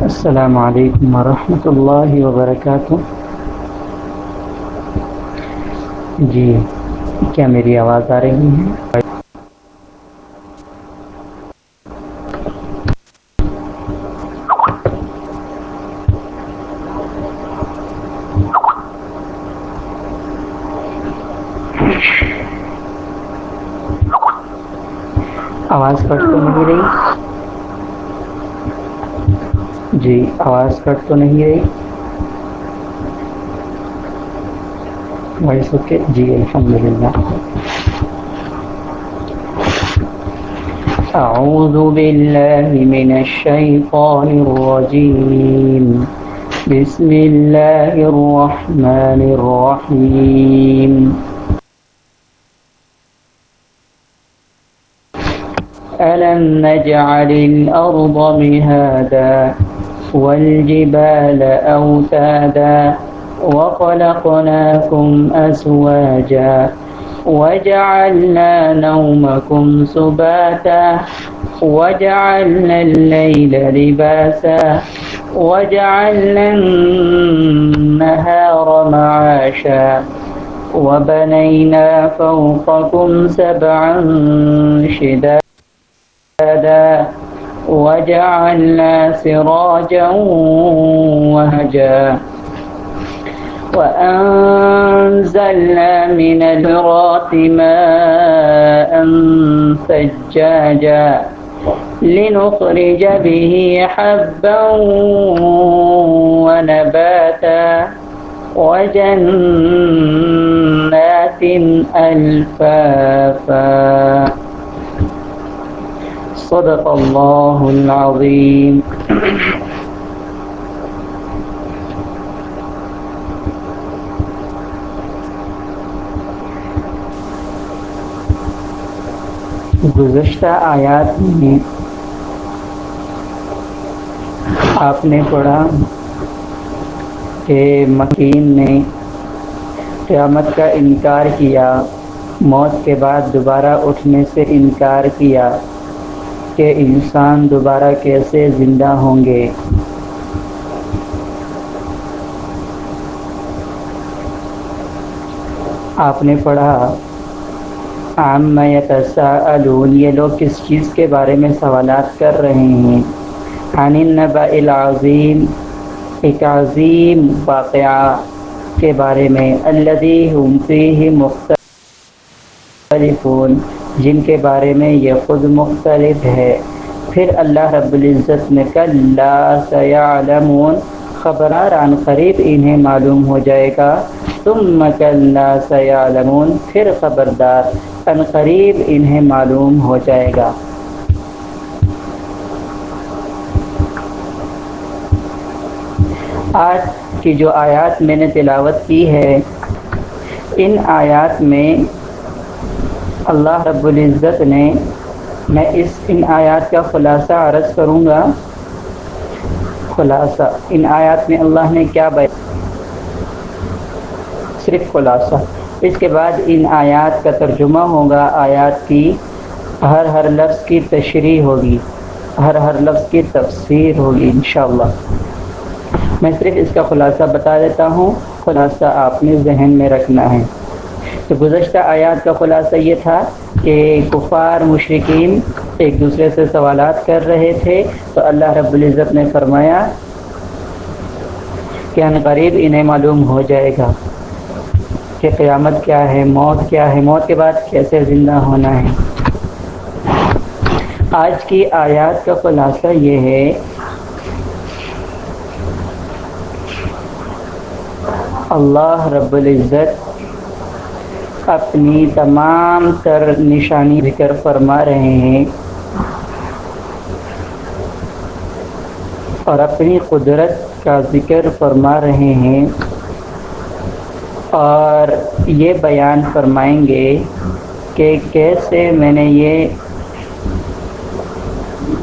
السلام علیکم ورحمۃ اللہ وبرکاتہ۔ جی کیا میری آواز آ رہی ہے آواز کٹ تو نہیں رہی جی آواز کٹ تو نہیں رہی۔ Voice okay. جی الحمد للہ أعوذ بالله من الشيطان الرجيم بسم الله الرحمن الرحيم ألم نجعل الأرض مهادا؟ والجبال أوتادا وخلقناكم أزواجا وجعلنا نومكم سباتا وجعلنا الليل لباسا وجعلنا النهار معاشا وبنينا فوقكم سبعا شدادا وجعلنا سراجا وهجا. وأنزلنا من البرات ماء ثجاجا لنخرج به حبا ونباتا. وجنات ألفافا. صدق الله العظيم گزشتہ آیات میں آپ نے پڑھا کہ مکین نے قیامت کا انکار کیا، موت کے بعد دوبارہ اٹھنے سے انکار کیا۔ کہ انسان دوبارہ کیسے زندہ ہوں گے؟ آپ نے پڑھا عام یتساءلون یہ لوگ کس چیز کے بارے میں سوالات کر رہے ہیں؟ عن النبع العظیم ایک عظیم واقعہ کے بارے میں، الذي هم فيه مختلفون۔ جن کے بارے میں یہ خود مختلف ہے۔ پھر اللہ رب العزت نے کل سیعلمون خبرار عن قریب انہیں معلوم ہو جائے گا۔ ثم کلا سیعلمون، پھر خبردار، ان قریب انہیں معلوم ہو جائے گا۔ آج کی جو آیات میں نے تلاوت کی ہے، ان آیات میں اللہ رب العزت نے میں اس ان آیات کا خلاصہ عرض کروں گا۔ خلاصہ، ان آیات میں اللہ نے کیا بیان صرف خلاصہ۔ اس کے بعد ان آیات کا ترجمہ ہوگا۔ آیات کی ہر ہر لفظ کی تشریح ہوگی۔ ہر ہر لفظ کی تفسیر ہوگی انشاءاللہ۔ میں صرف اس کا خلاصہ بتا دیتا ہوں۔ خلاصہ آپ نے ذہن میں رکھنا ہے۔ تو گزشتہ آیات کا خلاصہ یہ تھا کہ کفار مشرقین ایک دوسرے سے سوالات کر رہے تھے۔ تو اللہ رب العزت نے فرمایا کہ ان قریب انہیں معلوم ہو جائے گا کہ قیامت کیا ہے، موت کیا ہے۔ موت کے بعد کیسے زندہ ہونا ہے۔ آج کی آیات کا خلاصہ یہ ہے اللہ رب العزت اپنی تمام تر نشانی ذکر فرما رہے ہیں اور اپنی قدرت کا ذکر فرما رہے ہیں اور یہ بیان فرمائیں گے کہ کیسے میں نے یہ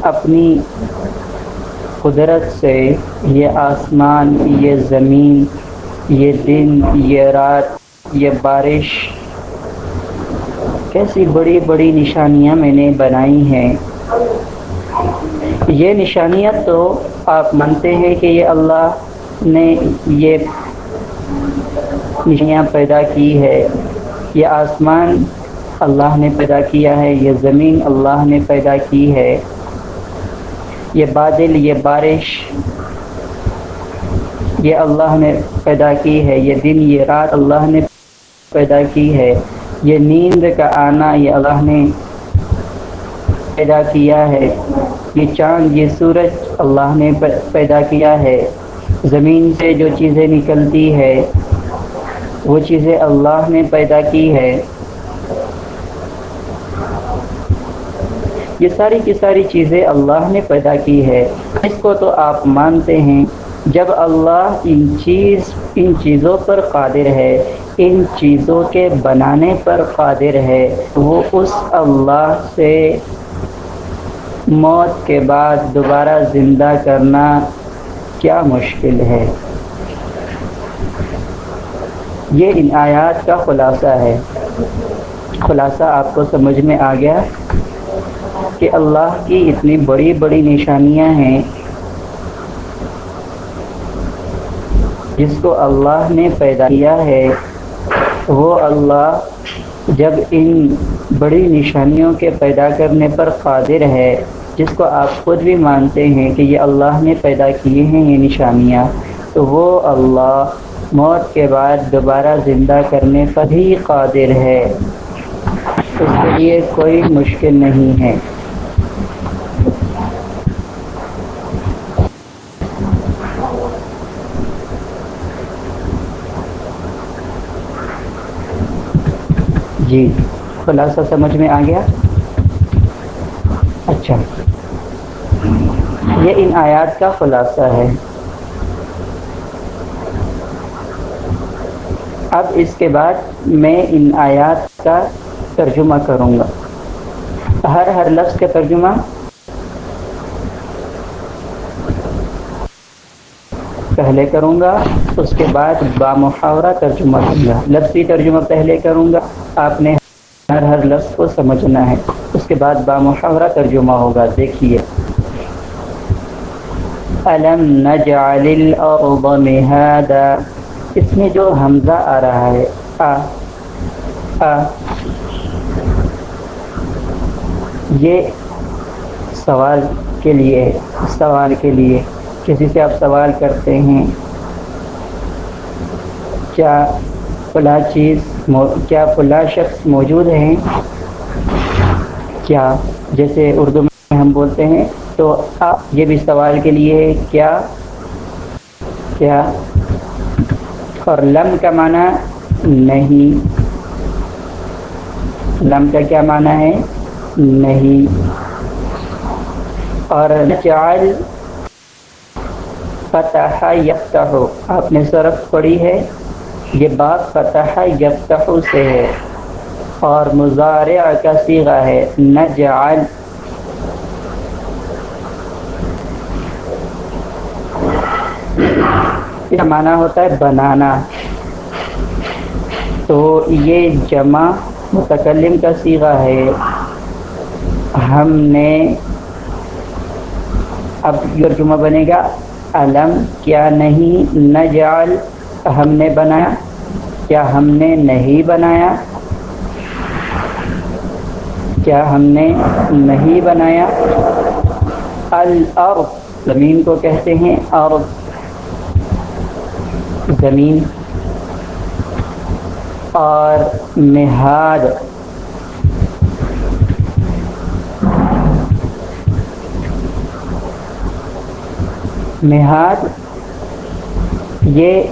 اپنی قدرت سے یہ آسمان، یہ زمین، یہ دن، یہ رات، یہ بارش کیسی بڑی بڑی نشانیاں میں نے بنائی ہیں۔ یہ نشانیاں تو آپ مانتے ہیں کہ یہ اللہ نے یہ نشانیاں پیدا کی ہے یہ آسمان اللہ نے پیدا کیا ہے، یہ زمین اللہ نے پیدا کی ہے۔ یہ بادل، یہ بارش، یہ اللہ نے پیدا کی ہے۔ یہ دن، یہ رات اللہ نے پیدا کی ہے۔ یہ نیند کا آنا یہ اللہ نے پیدا کیا ہے۔ یہ چاند، یہ سورج اللہ نے پیدا کیا ہے۔ زمین سے جو چیزیں نکلتی ہے، وہ چیزیں اللہ نے پیدا کی ہے۔ یہ ساری کی ساری چیزیں اللہ نے پیدا کی ہے۔ اس کو تو آپ مانتے ہیں۔ جب اللہ ان چیز، ان چیزوں پر قادر ہے ان چیزوں کے بنانے پر قادر ہے، وہ اس اللہ سے موت کے بعد دوبارہ زندہ کرنا کیا مشکل ہے۔ یہ ان آیات کا خلاصہ ہے۔ خلاصہ آپ کو سمجھ میں آ گیا کہ اللہ کی اتنی بڑی بڑی نشانیاں ہیں جس کو اللہ نے پیدا کیا ہے۔ وہ اللہ جب ان بڑی نشانیوں کے پیدا کرنے پر قادر ہے، جس کو آپ خود بھی مانتے ہیں کہ یہ اللہ نے پیدا کیے ہیں یہ نشانیاں، تو وہ اللہ موت کے بعد دوبارہ زندہ کرنے پر ہی قادر ہے۔ اس کے لیے کوئی مشکل نہیں ہے۔ جی خلاصہ سمجھ میں آ گیا؟ اچھا۔ یہ ان آیات کا خلاصہ ہے۔ اب اس کے بعد میں ان آیات کا ترجمہ کروں گا۔ ہر ہر لفظ کا ترجمہ۔ پہلے کروں گا، اس کے بعد بامحاورہ ترجمہ کروں گا۔ لفظی ترجمہ پہلے کروں گا۔ آپ نے ہر ہر لفظ کو سمجھنا ہے۔ اس کے بعد بامحاورہ ترجمہ ہوگا، دیکھیے۔ علم نجعل الارض مہادا اس میں جو حمزہ آ رہا ہے، آ آ۔ یہ سوال کے لیے، سوال کے لیے کسی سے آپ سوال کرتے ہیں، کیا فلاں چیز کیا فلاں شخص موجود ہیں؟ کیا؟ جیسے اردو میں ہم بولتے ہیں، تو آپ یہ بھی سوال کے لیے ہے، کیا؟ کیا؟ اور لم کا معنی نہیں۔ لم کا کیا معنی ہے؟ نہیں۔ اور چال فتح یفتح آپ نے صرف پڑھی ہے؟ یہ بات فتح یفتح سے ہے۔ اور مزارع کا سیغہ ہے، نجعل۔ اس کا معنی ہوتا ہے بنانا۔ تو یہ جمع متکلم کا سیغہ ہے۔ ہم نے اب یہ جمعہ بنے گا۔ علم کیا نہیں؟ نجعل۔ ہم نے بنایا کیا ہم نے نہیں بنایا کیا ہم نے نہیں بنایا الارض زمین کو کہتے ہیں ارض زمین اور مہاد مہاد یہ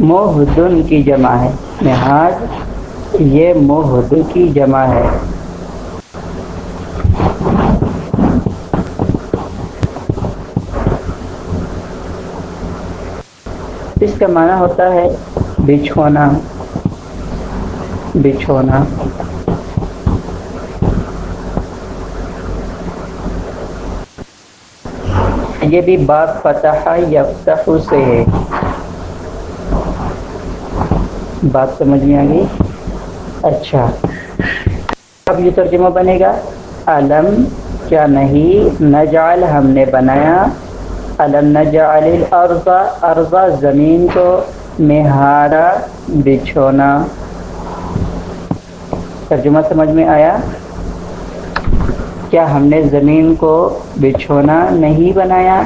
محدن کی جمع ہے۔ نہاد یہ محدن کی جمع ہے۔ اس کا معنی ہوتا ہے بچھونا۔ بچھونا۔ یہ بھی بات فتح یفتح سے ہے۔ بات سمجھ میں آ گئی؟ اچھا۔ اب یہ ترجمہ بنے گا۔ علم کیا نہیں؟ نجعل ہم نے بنایا۔ علم نجعل الارض ارض زمین کو مہارا بچھونا۔ ترجمہ سمجھ میں آیا؟ کیا ہم نے زمین کو بچھونا نہیں بنایا؟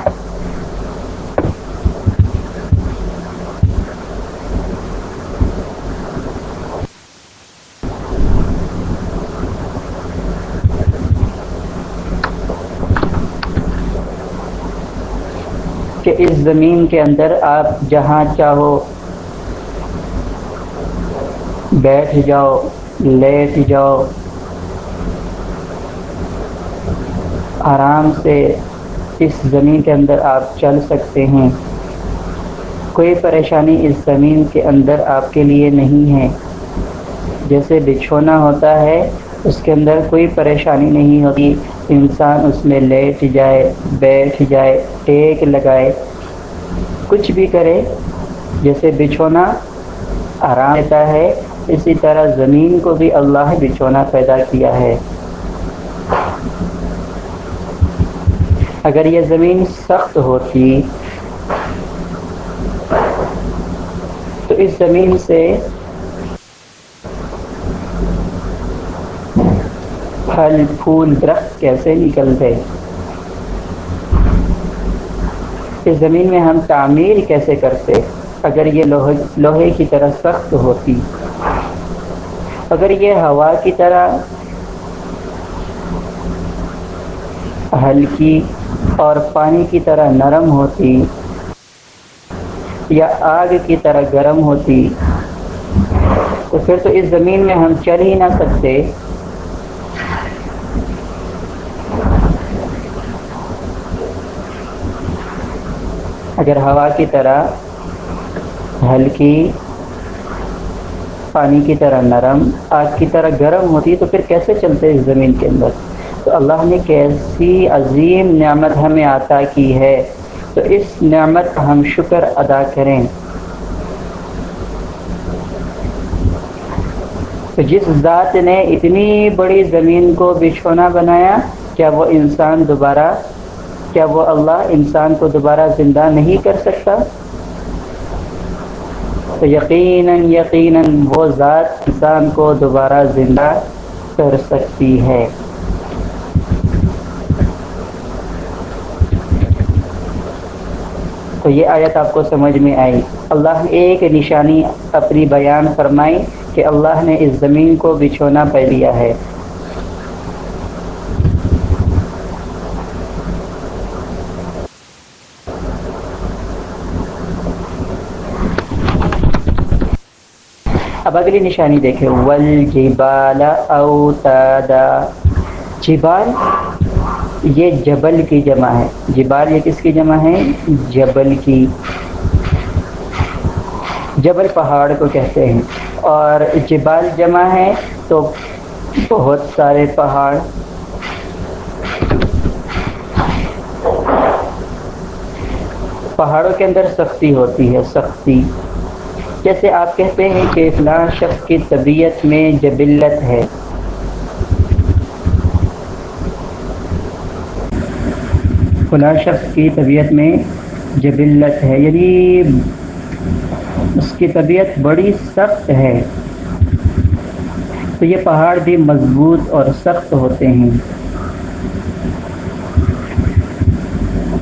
کہ اس زمین کے اندر آپ جہاں چاہو بیٹھ جاؤ، لیٹ جاؤ آرام سے اس زمین کے اندر آپ چل سکتے ہیں۔ کوئی پریشانی اس زمین کے اندر آپ کے لیے نہیں ہے۔ جیسے بچھونا ہوتا ہے، اس کے اندر کوئی پریشانی نہیں ہوتی۔ انسان اس میں لیٹ جائے، بیٹھ جائے، ٹیک لگائے۔ کچھ بھی کرے، جیسے بچھونا آرام دیتا ہے، اسی طرح زمین کو بھی اللہ بچھونا پیدا کیا ہے۔ اگر یہ زمین سخت ہوتی تو اس زمین سے پھل، پھول، درخت کیسے نکلتے؟ اس زمین میں ہم تعمیر کیسے کرتے؟ اگر یہ لوہے لوہے کی طرح سخت ہوتی، اگر یہ ہوا کی طرح ہلکی اور پانی کی طرح نرم ہوتی یا آگ کی طرح گرم ہوتی تو پھر تو اس زمین میں ہم چل ہی نہ سکتے۔ اگر ہوا کی طرح ہلکی پانی کی طرح نرم، آگ کی طرح گرم ہوتی تو پھر کیسے چلتے اس زمین کے اندر؟ اللہ نے کیسی عظیم نعمت ہمیں عطا کی ہے، تو اس نعمت کا ہم شکر ادا کریں۔ تو جس ذات نے اتنی بڑی زمین کو بچھونا بنایا، کیا وہ انسان دوبارہ، کیا وہ اللہ انسان کو دوبارہ زندہ نہیں کر سکتا؟ تو یقیناً یقیناً وہ ذات انسان کو دوبارہ زندہ کر سکتی ہے۔ تو یہ آیت آپ کو سمجھ میں آئی۔ اللہ ایک نشانی اپنی بیان فرمائی کہ اللہ نے اس زمین کو بچھونا پہ لیا ہے۔ اب اگلی نشانی دیکھیں۔ ول جبال اوتادا جبال یہ جبل کی جمع ہے۔ جبال یہ کس کی جمع ہے؟ جبل کی۔ جبل پہاڑ کو کہتے ہیں۔ اور جبال جمع ہے تو بہت سارے پہاڑ۔ پہاڑوں کے اندر سختی ہوتی ہے، سختی۔ جیسے آپ کہتے ہیں کہ فلاں شخص کی طبیعت میں جبلت ہے۔ فلاں شخص کی طبیعت میں جبلت ہے یعنی اس کی طبیعت بڑی سخت ہے۔ تو یہ پہاڑ بھی مضبوط اور سخت ہوتے ہیں۔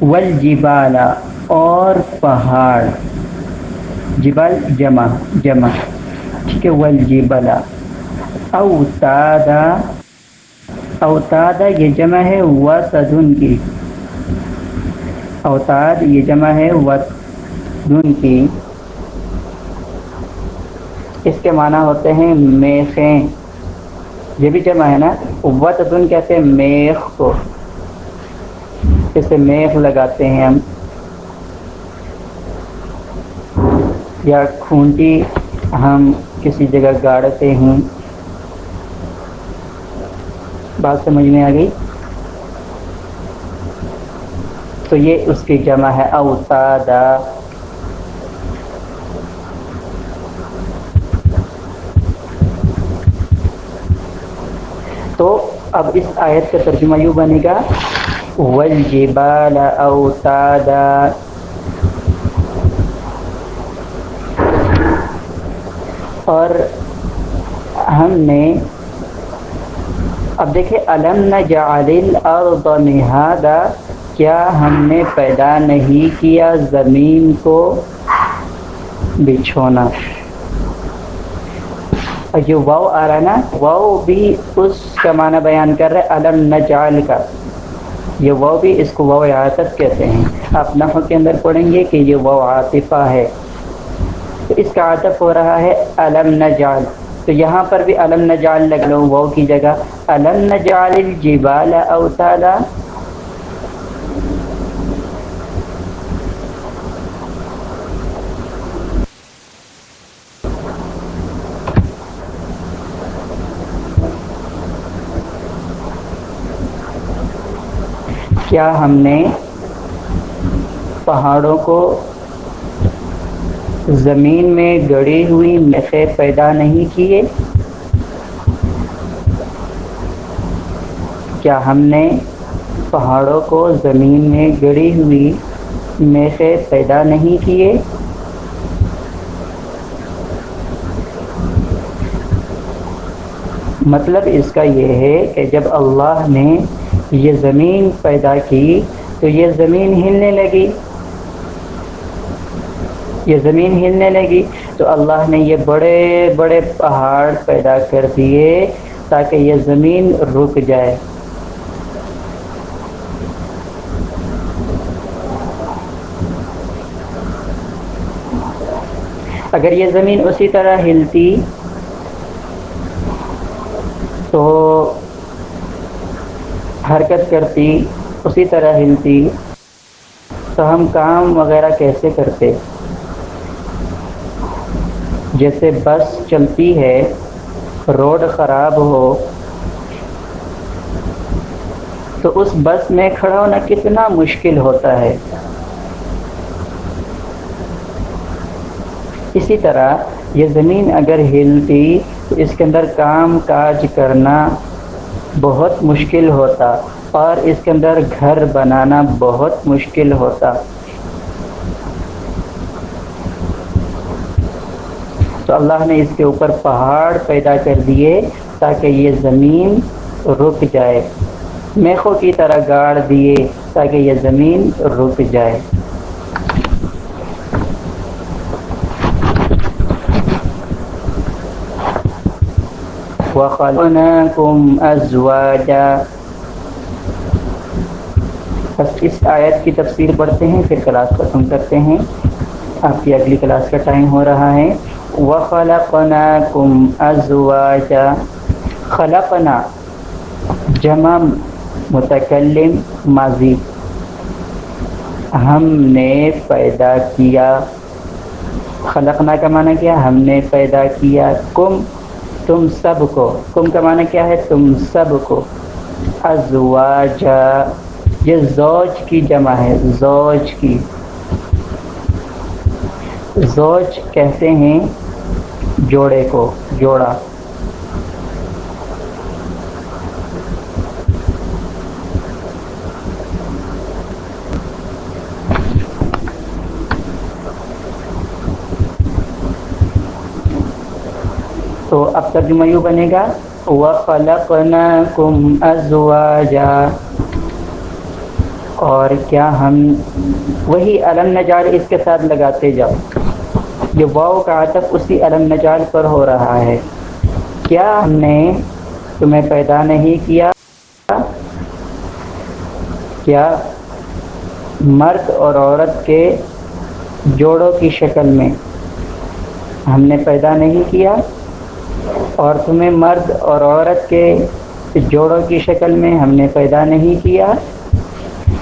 والجبال اور پہاڑ۔ جبل جمع جمع۔ ٹھیک ہے، والجبل۔ اوتادا اوتادا یہ جمع ہے، وسدن کی۔ اوتاد، یہ جمع ہے وسدن کی۔ اس کے معنی ہوتے ہیں میخیں۔ یہ بھی جمع ہے نا؟ وسدن کہتے ہیں میخ کو۔ اسے میخ لگاتے ہیں ہم۔ یا کھونٹی ہم کسی جگہ گاڑتے ہیں۔ بات سمجھ میں آ گئی؟ تو یہ اس کی جمع ہے۔ اوتادا۔ تو اب اس آیت کا ترجمہ یوں بنے گا۔ والجبال اوتادا اور ہم نے اب دیکھیں علم نجعل الارض مہادا کیا ہم نے پیدا نہیں کیا زمین کو بچھونا؟ جو واؤ آ رہا ہے نا؟ واؤ بھی اس کا معنی بیان کر رہے علم نجعل کا۔ یہ واؤ بھی اس کو واؤ عاطف کہتے ہیں۔ آپ نحو کے اندر پڑھیں گے کہ یہ واؤ عاطفہ ہے۔ تو اس کا عاطف ہو رہا ہے علم نجعل۔ تو یہاں پر بھی علم نجال لگ لو وہ کی جگہ۔ علم نجال الجبال اوتادا کیا ہم نے پہاڑوں کو زمین میں گڑی ہوئی نشے پیدا نہیں کیے؟ کیا ہم نے پہاڑوں کو زمین میں گڑی ہوئی میخے پیدا نہیں کیے؟ مطلب اس کا یہ ہے کہ جب اللہ نے یہ زمین پیدا کی تو یہ زمین ہلنے لگی۔ یہ زمین ہلنے لگی تو اللہ نے یہ بڑے بڑے پہاڑ پیدا کر دیے تاکہ یہ زمین رک جائے۔ اگر یہ زمین اسی طرح ہلتی تو حرکت کرتی، اسی طرح ہلتی۔ تو ہم کام وغیرہ کیسے کرتے؟ جیسے بس چلتی ہے، روڈ خراب ہو، تو اس بس میں کھڑا ہونا کتنا مشکل ہوتا ہے۔ اسی طرح یہ زمین اگر ہلتی، تو اس کے اندر کام کاج کرنا بہت مشکل ہوتا اور اس کے اندر گھر بنانا بہت مشکل ہوتا۔ تو اللہ نے اس کے اوپر پہاڑ پیدا کر دیے تاکہ یہ زمین رک جائے۔ میخوں کی طرح گاڑ دیے تاکہ یہ زمین رک جائے۔ وَخَلْقْنَاكُمْ أَزْوَاجًا۔ بس اس آیت کی تفسیر پڑھتے ہیں، پھر کلاس ختم کرتے ہیں۔ آپ کی اگلی کلاس کا ٹائم ہو رہا ہے۔ وَخَلَقْنَاكُمْ أَزْوَاجًا۔ خلقنا جمع متکلم ماضی۔ ہم نے پیدا کیا۔ خلقنا کا معنی کیا؟ ہم نے پیدا کیا۔ کم تم سب کو۔ کم کا معنی کیا ہے؟ تم سب کو۔ ازواجا۔ یہ زوج کی جمع ہے۔ زوج کی۔ زوج کہتے ہیں جوڑے کو، جوڑا۔ تو اب ترجمہ یوں بنے گا، وَخَلَقْنَاكُمْ أَزْوَاجًا۔ اور کیا ہم وہی علم نجال اس کے ساتھ لگاتے جاؤ؟ یہ واؤ کا عطف اسی علم نجال پر ہو رہا ہے۔ کیا ہم نے تمہیں پیدا نہیں کیا؟ کیا مرد اور عورت کے جوڑوں کی شکل میں ہم نے پیدا نہیں کیا؟ اور تمہیں مرد اور عورت کے جوڑوں کی شکل میں ہم نے پیدا نہیں کیا۔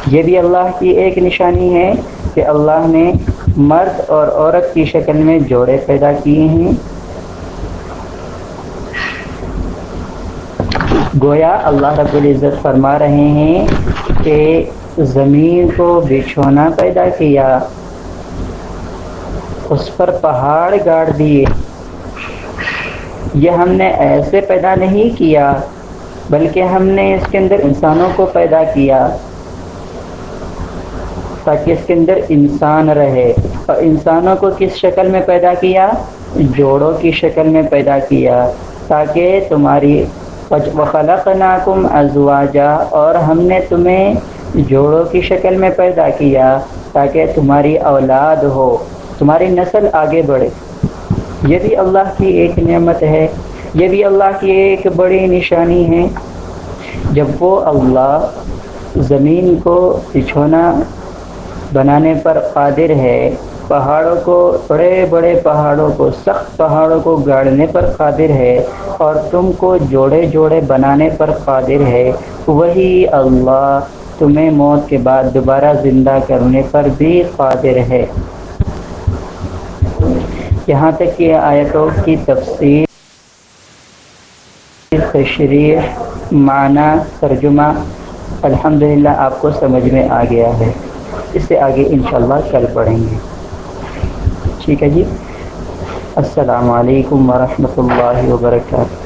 یہ بھی اللہ کی ایک نشانی ہے کہ اللہ نے مرد اور عورت کی شکل میں جوڑے پیدا کیے ہیں۔ گویا اللہ رب العزت فرما رہے ہیں کہ زمین کو بچھونا پیدا کیا، اس پر پہاڑ گاڑ دیے۔ یہ ہم نے ایسے پیدا نہیں کیا، بلکہ ہم نے اس کے اندر انسانوں کو پیدا کیا تاکہ اس کے اندر انسان رہے۔ اور انسانوں کو کس شکل میں پیدا کیا؟ جوڑوں کی شکل میں پیدا کیا تاکہ تمہاری وخلق ناکم ازواجا اور ہم نے تمہیں جوڑوں کی شکل میں پیدا کیا تاکہ تمہاری اولاد ہو، تمہاری نسل آگے بڑھے۔ یہ بھی اللہ کی ایک نعمت ہے یہ بھی اللہ کی ایک بڑی نشانی ہے، جب وہ اللہ زمین کو بچھونا، بنانے پر قادر ہے، پہاڑوں کو، بڑے بڑے پہاڑوں کو، سخت پہاڑوں کو گاڑنے پر قادر ہے اور تم کو جوڑے جوڑے بنانے پر قادر ہے، وہی اللہ تمہیں موت کے بعد دوبارہ زندہ کرنے پر بھی قادر ہے۔ یہاں تک کہ آیتوں کی تفصیل تشریح، معنی، ترجمہ، الحمدللہ آپ کو سمجھ میں آ گیا ہے۔ اس سے آگے انشاءاللہ کل پڑھیں گے۔ ٹھیک ہے جی؟ السلام علیکم ورحمۃ اللہ وبرکاتہ۔